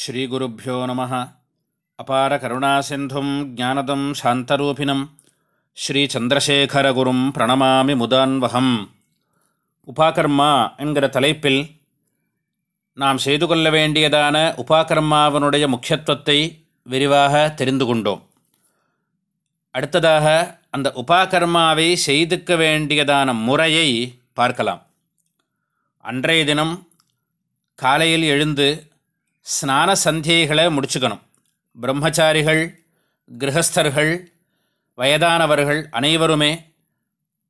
ஸ்ரீகுருப்போ நம. அபார கருணாசிந்தும் ஜானதம் சாந்தரூபிணம். ஸ்ரீச்சந்திரசேகரகுரும் பிரணமாமி முதான்வகம். உபாகர்மா என்கிற தலைப்பில் நாம் செய்து கொள்ள வேண்டியதான உபாகர்மாவனுடைய முக்கியத்துவத்தை விரிவாக தெரிந்து கொண்டோம். அடுத்ததாக அந்த உபாகர்மாவை செய்துக்க வேண்டியதான முறையை பார்க்கலாம். அன்றைய தினம் காலையில் எழுந்து ஸ்நான சந்தியைகளை முடிச்சுக்கணும். பிரம்மச்சாரிகள் கிரகஸ்தர்கள் வயதானவர்கள் அனைவருமே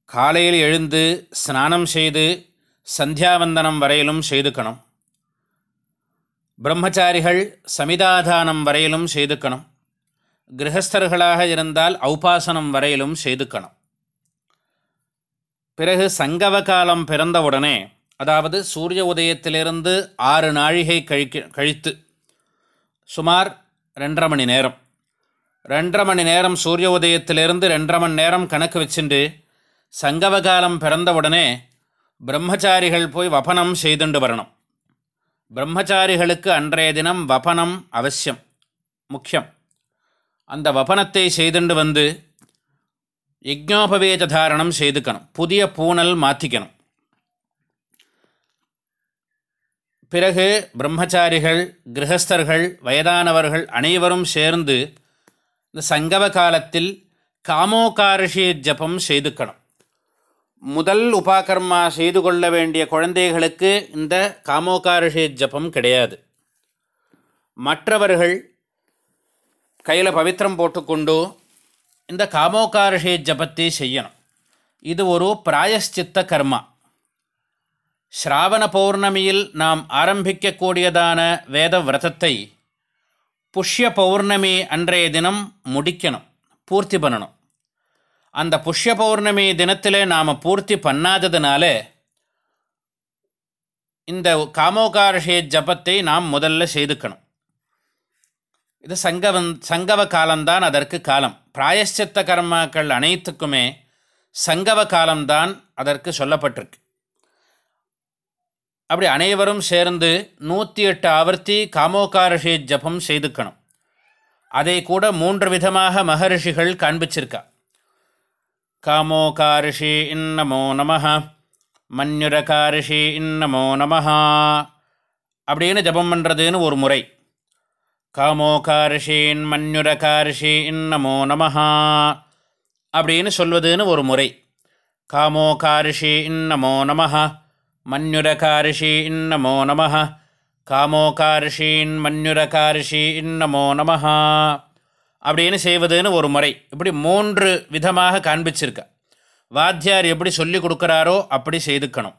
காலையில் எழுந்து ஸ்நானம் செய்து சந்தியாவந்தனம் வரையிலும் செய்துக்கணும். பிரம்மச்சாரிகள் சமிதாதானம் வரையிலும் செய்துக்கணும். கிரகஸ்தர்களாக இருந்தால் ஔபாசனம் வரையிலும் செய்துக்கணும். பிறகு சங்கவ காலம் பிறந்தவுடனே அதாவது சூரிய உதயத்திலிருந்து ஆறு நாழிகை கழிக்க கழித்து சுமார் ரெண்டரை மணி நேரம். ரெண்டரை மணி நேரம் சூரிய உதயத்திலிருந்து ரெண்டரை மணி நேரம் கணக்கு வச்சுண்டு சங்கவகாலம் பிறந்தவுடனே பிரம்மச்சாரிகள் போய் வபனம் செய்துண்டு வரணும். பிரம்மச்சாரிகளுக்கு அன்றைய தினம் வபனம் அவசியம் முக்கியம். அந்த வபனத்தை செய்துண்டு வந்து யஜ்ஞோபவேத தாரணம் செய்துக்கணும். புதிய பூனல் மாற்றிக்கணும் பிறகு பிரம்மச்சாரிகள் கிரகஸ்தர்கள் வயதானவர்கள் அனைவரும் சேர்ந்து இந்த சங்கவ காலத்தில் காமோகாரிஷி ஜபம் செய்துக்கணும் முதல் உபாகர்மா செய்து கொள்ள வேண்டிய குழந்தைகளுக்கு இந்த காமோகாரிஷி ஜபம் கிடையாது. மற்றவர்கள் கையில் பவித்திரம் போட்டுக்கொண்டு இந்த காமோகாரிஷி ஜபத்தை செய்யணும். இது ஒரு பிராயஷ்சித்த கர்மா. ஸ்ராவண பௌர்ணமியில் நாம் ஆரம்பிக்கக்கூடியதான வேத விரதத்தை புஷ்ய பௌர்ணமி அன்றைய தினம் முடிக்கணும் பூர்த்தி பண்ணணும். அந்த புஷ்ய பௌர்ணமி தினத்தில் நாம் பூர்த்தி பண்ணாததுனால இந்த காமோகாரஷே ஜபத்தை நாம் முதல்ல செய்துக்கணும். இது சங்கவன் சங்கவ காலம்தான் அதற்கு காலம். பிராயஷ்சித்த கர்மாக்கள் அனைத்துக்குமே சங்கவ காலம்தான் அதற்கு சொல்லப்பட்டிருக்கு. அப்படி அனைவரும் சேர்ந்து நூற்றி எட்டு ஆவர்த்தி காமோகாரிஷி ஜபம் செய்துக்கணும். அதை கூட மூன்று விதமாக மகரிஷிகள் காண்பிச்சிருக்கா. காமோகாரிஷி இன்னமோ நம மன்யுரகாரிஷி இன்னமோ நம அப்படின்னு ஜபம் பண்ணுறதுன்னு ஒரு முறை. காமோகாரிஷின் மன்யுரகாரிஷி இன்னமோ நம அப்படின்னு சொல்வதுன்னு ஒரு முறை. காமோகாரிஷி இன்னமோ நமஹா மன்யுரகாரிஷீன் இன்னமோ நம காமோகாரிஷீன் மன்யுரகாரிஷி இன்னமோ நம அப்படின்னு செய்வதுன்னு ஒரு முறை. இப்படி மூன்று விதமாக காண்பிச்சிருக்க. வாத்தியார் எப்படி சொல்லி கொடுக்குறாரோ அப்படி செய்துக்கணும்.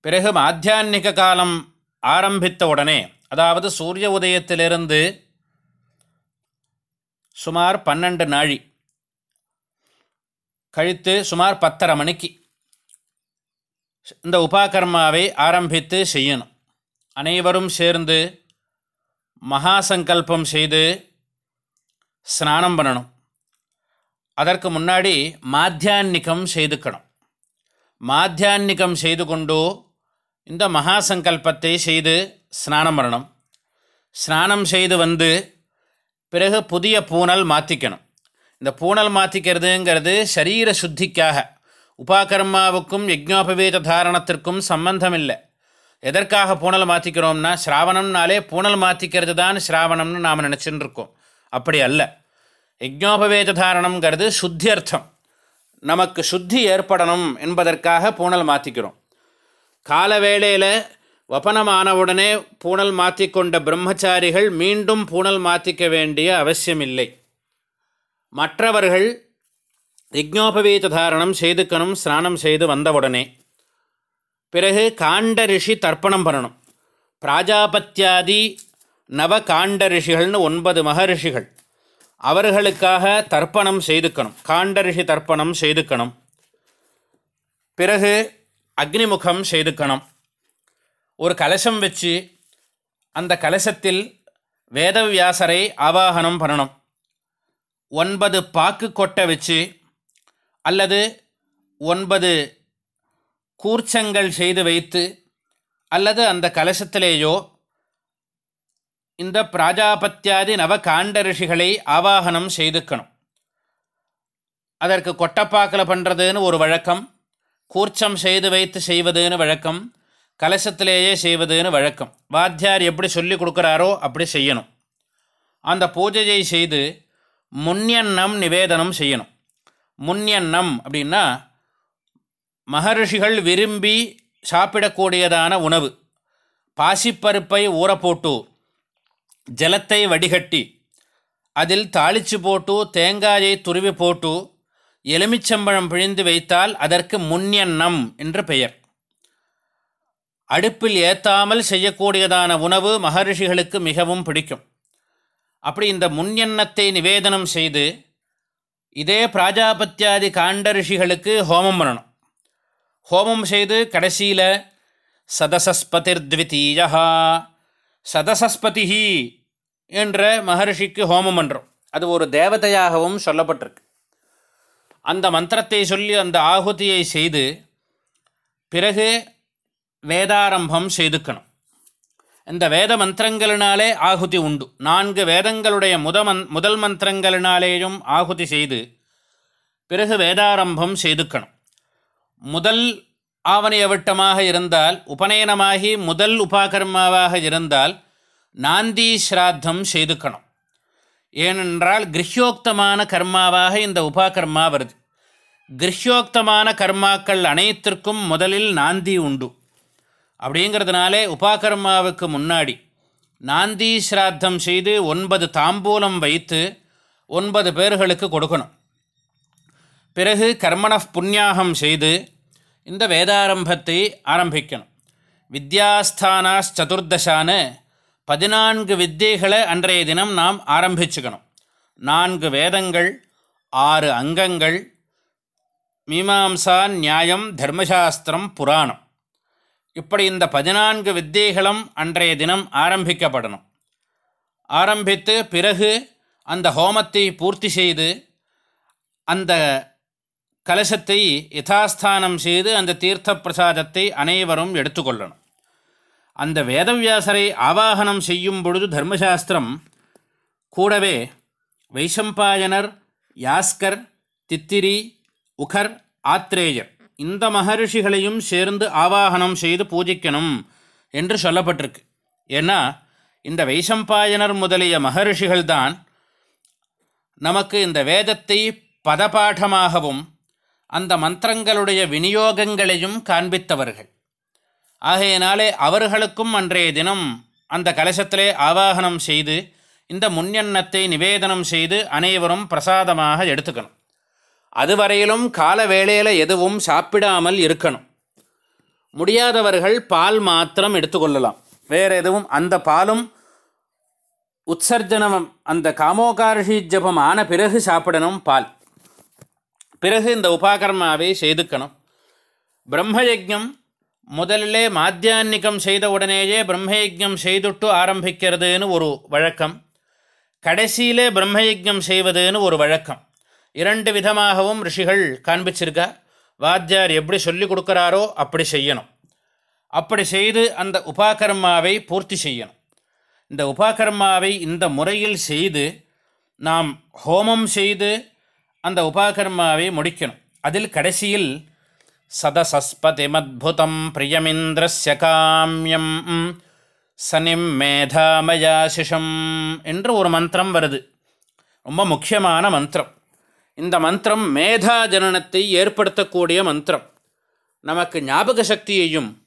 பிறகு மாத்தியான்மிக காலம் ஆரம்பித்த உடனே அதாவது சூரிய உதயத்திலிருந்து சுமார் பன்னெண்டு நாழி. கழித்து சுமார் பத்தரை மணிக்கு இந்த உபாகர்மாவை ஆரம்பித்து செய்யணும். அனைவரும் சேர்ந்து மகா சங்கல்பம் செய்து ஸ்நானம் பண்ணணும். அதற்கு முன்னாடி மாத்தியான்னிகம் செய்துக்கணும். மாத்தியான்னிக்கம் செய்து கொண்டு இந்த மகா சங்கல்பத்தை செய்து ஸ்நானம் பண்ணணும். ஸ்நானம் செய்து வந்து பிறகு புதிய பூனல் மாற்றிக்கணும் இந்த பூனல் மாற்றிக்கிறதுங்கிறது சரீர சுத்திக்காக. உபாகர்மாவுக்கும் யஜ்ஞோபவேத தாரணத்திற்கும் சம்பந்தம் இல்லை எதற்காக பூனல் மாற்றிக்கிறோம்னா ஸ்ராவணம்னாலே பூனல் மாற்றிக்கிறது தான் ஸ்ராவணம்னு நாம் நினச்சின்னு இருக்கோம் அப்படி அல்ல. யஜ்ஞோபவேத தாரணம்ங்கிறது சுத்தியர்த்தம். நமக்கு சுத்தி ஏற்படணும் என்பதற்காக பூனல் மாற்றிக்கிறோம் கால வேளையில் வபனமானவுடனே பூனல் மாற்றிக்கொண்ட பிரம்மச்சாரிகள் மீண்டும் பூனல் மாற்றிக்க வேண்டிய அவசியமில்லை. மற்றவர்கள் யஜ்ஞோபவீத தாரணம் செய்துக்கணும் ஸ்நானம் செய்து வந்தவுடனே. பிறகு காண்ட ரிஷி தர்ப்பணம் பண்ணணும். பிராஜாபத்தியாதி நவ காண்ட ரிஷிகள்னு ஒன்பது மகரிஷிகள் அவர்களுக்காக தர்ப்பணம் செய்துக்கணும் காண்ட ரிஷி தர்ப்பணம் செய்துக்கணும் பிறகு அக்னிமுகம் செய்துக்கணும் ஒரு கலசம் வச்சு அந்த கலசத்தில் வேதவியாசரை ஆவாகனம் பண்ணணும். ஒன்பது பாக்கு கொட்டை வச்சு அல்லது ஒன்பது கூர்ச்சங்கள் செய்து வைத்து அல்லது அந்த கலசத்திலேயோ இந்த பிராஜாபத்தியாதி நவ காண்ட ரிஷிகளை ஆவாகனம் செய்துக்கணும். அதற்கு கொட்டப்பாக்கில் பண்ணுறதுன்னு ஒரு வழக்கம் கூர்ச்சம் செய்து வைத்து செய்வதுன்னு வழக்கம் கலசத்திலேயே செய்வதுன்னு வழக்கம். வாத்தியார் எப்படி சொல்லி கொடுக்குறாரோ அப்படி செய்யணும். அந்த பூஜையை செய்து முன்யன்னம் நிவேதனம் செய்யணும். முன்யன்னம் அப்படின்னா மகர்ஷிகள் விரும்பி சாப்பிடக்கூடியதான உணவு. பாசிப்பருப்பை ஊற போட்டு ஜலத்தை வடிகட்டி அதில் தாளித்து போட்டு தேங்காயை துருவி போட்டு எலுமிச்சம்பழம் பிழிந்து வைத்தால் அதற்கு முன்யன்னம் என்று பெயர். அடுப்பில் ஏத்தாமல் செய்யக்கூடியதான உணவு மகரிஷிகளுக்கு மிகவும் பிடிக்கும். அப்படி இந்த முன்யன்னத்தை நிவேதனம் செய்து இதே பிராஜாபத்தியாதி காண்ட ரிஷிகளுக்கு ஹோமம் பண்ணணும். ஹோமம் செய்து கடைசியில் சதசஸ்பதிர்த்விதீயா சதசஸ்பதிஹி என்ற மகர்ஷிக்கு ஹோமம் பண்ணுறோம் அது ஒரு தேவதையாகவும் சொல்லப்பட்டிருக்கு. அந்த மந்திரத்தை சொல்லி அந்த ஆகுதியை செய்து பிறகு வேதாரம்பம் செய்துக்கணும். இந்த வேத மந்திரங்களினாலே ஆகுதி உண்டு. நான்கு வேதங்களுடைய முத முதல் மந்திரங்களினாலேயும் ஆகுதி செய்து பிறகு வேதாரம்பம் செய்துக்கணும். முதல் ஆவணியவட்டமாக இருந்தால் உபநயனமாகி முதல் உபாகர்மாவாக இருந்தால் நாந்தி ஸ்ராத்தம் செய்துக்கணும். ஏனென்றால் கிரஹ்யோக்தமான கர்மாவாக இந்த உபாகர்மா வருது. கிரஹ்யோக்தமான கர்மாக்கள் அனைத்திற்கும் முதலில் நாந்தி உண்டு. அப்படிங்கிறதுனாலே உபாகர்மாவுக்கு முன்னாடி நாந்தி ஸ்ராத்தம் செய்து ஒன்பது தாம்பூலம் வைத்து ஒன்பது பேர்களுக்கு கொடுக்கணும். பிறகு கர்மண புண்ணியாகம் செய்து இந்த வேதாரம்பத்தை ஆரம்பிக்கணும். வித்யாஸ்தானாஸ் சதுர்தசான பதினான்கு வித்தியைகளை அன்றைய தினம் நாம் ஆரம்பிச்சுக்கணும். நான்கு வேதங்கள் ஆறு அங்கங்கள் மீமாம்சா நியாயம் தர்மசாஸ்திரம் புராணம். இப்படி இந்த பதினான்கு வித்தியைகளும் அன்றைய தினம் ஆரம்பிக்கப்படணும். ஆரம்பித்து பிறகு அந்த ஹோமத்தை பூர்த்தி செய்து அந்த கலசத்தை யதாஸ்தானம் செய்து அந்த தீர்த்த பிரசாதத்தை அனைவரும் எடுத்துக்கொள்ளணும். அந்த வேதவியாசரை ஆவாகனம் செய்யும் பொழுது தர்மசாஸ்திரம் கூடவே வைசம்பாயனர் யாஸ்கர் தித்திரி உகர் ஆத்ரேயர் இந்த மகரிஷிகளையும் சேர்ந்து ஆவாகனம் செய்து பூஜிக்கணும் என்று சொல்லப்பட்டிருக்கு. ஏன்னா இந்த வைசம்பாயனர் முதலிய மகரிஷிகள்தான் நமக்கு இந்த வேதத்தை பதபாഠமாகவும் அந்த மந்திரங்களுடைய விநியோகங்களையும் காண்பித்தவர்கள். ஆகையினாலே அவர்களுக்கும் அன்றைய தினம் அந்த கலசத்திலே ஆவாகனம் செய்து இந்த முன்னெண்ணத்தை நிவேதனம் செய்து அனைவரும் பிரசாதமாக எடுத்துக்கணும். அதுவரையிலும் கால வேளையில் எதுவும் சாப்பிடாமல் இருக்கணும். முடியாதவர்கள் பால் மாத்திரம் எடுத்துக்கொள்ளலாம் வேறு எதுவும் அந்த பாலும் உற்சர்ஜனம் அந்த காமோகார்ஷி ஜபம் ஆன பிறகு சாப்பிடணும் பால். பிறகு இந்த உபாகர்மாவை செய்துக்கணும். பிரம்மயஜம் முதலிலே மாத்தியான்னிக்கம் செய்த உடனேயே பிரம்மயஜம் செய்துட்டு ஆரம்பிக்கிறதுன்னு ஒரு வழக்கம். கடைசியிலே பிரம்மயஜம் செய்வதுன்னு ஒரு வழக்கம். இரண்டு விதமாகவும் ரிஷிகள் காண்பிச்சிருக்கா வாத்தியார் எப்படி சொல்லி கொடுக்குறாரோ அப்படி செய்யணும். அப்படி செய்து அந்த உபாகர்மாவை பூர்த்தி செய்யணும். இந்த உபாகர்மாவை இந்த முறையில் செய்து நாம் ஹோமம் செய்து அந்த உபாகர்மாவை முடிக்கணும். அதில் கடைசியில் சதசஸ்பதிமத்புதம் பிரியமிந்திரஸ்ய காமியம் சனிம் மேதாமயாசிஷம் என்று ஒரு மந்திரம் வருது. ரொம்ப முக்கியமான மந்திரம். இந்த மந்திரம் மேதா ஜனனத்தை ஏற்படுத்தக்கூடிய மந்திரம். நமக்கு ஞாபக சக்தியையும்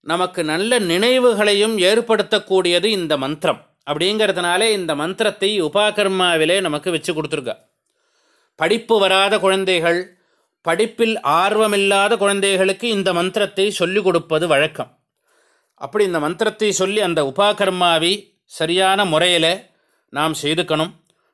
நமக்கு நல்ல நினைவுகளையும் ஏற்படுத்தக்கூடியது இந்த மந்திரம். அப்படிங்கிறதுனாலே இந்த மந்திரத்தை உபாகர்மாவிலே நமக்கு வச்சு கொடுத்துருக்கா. படிப்பு வராத குழந்தைகள் படிப்பில் ஆர்வமில்லாத குழந்தைகளுக்கு இந்த மந்திரத்தை சொல்லிக் கொடுப்பது வழக்கம். அப்படி இந்த மந்திரத்தை சொல்லி அந்த உபாகர்மாவை சரியான முறையில் நாம் செய்துக்கணும்.